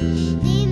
You.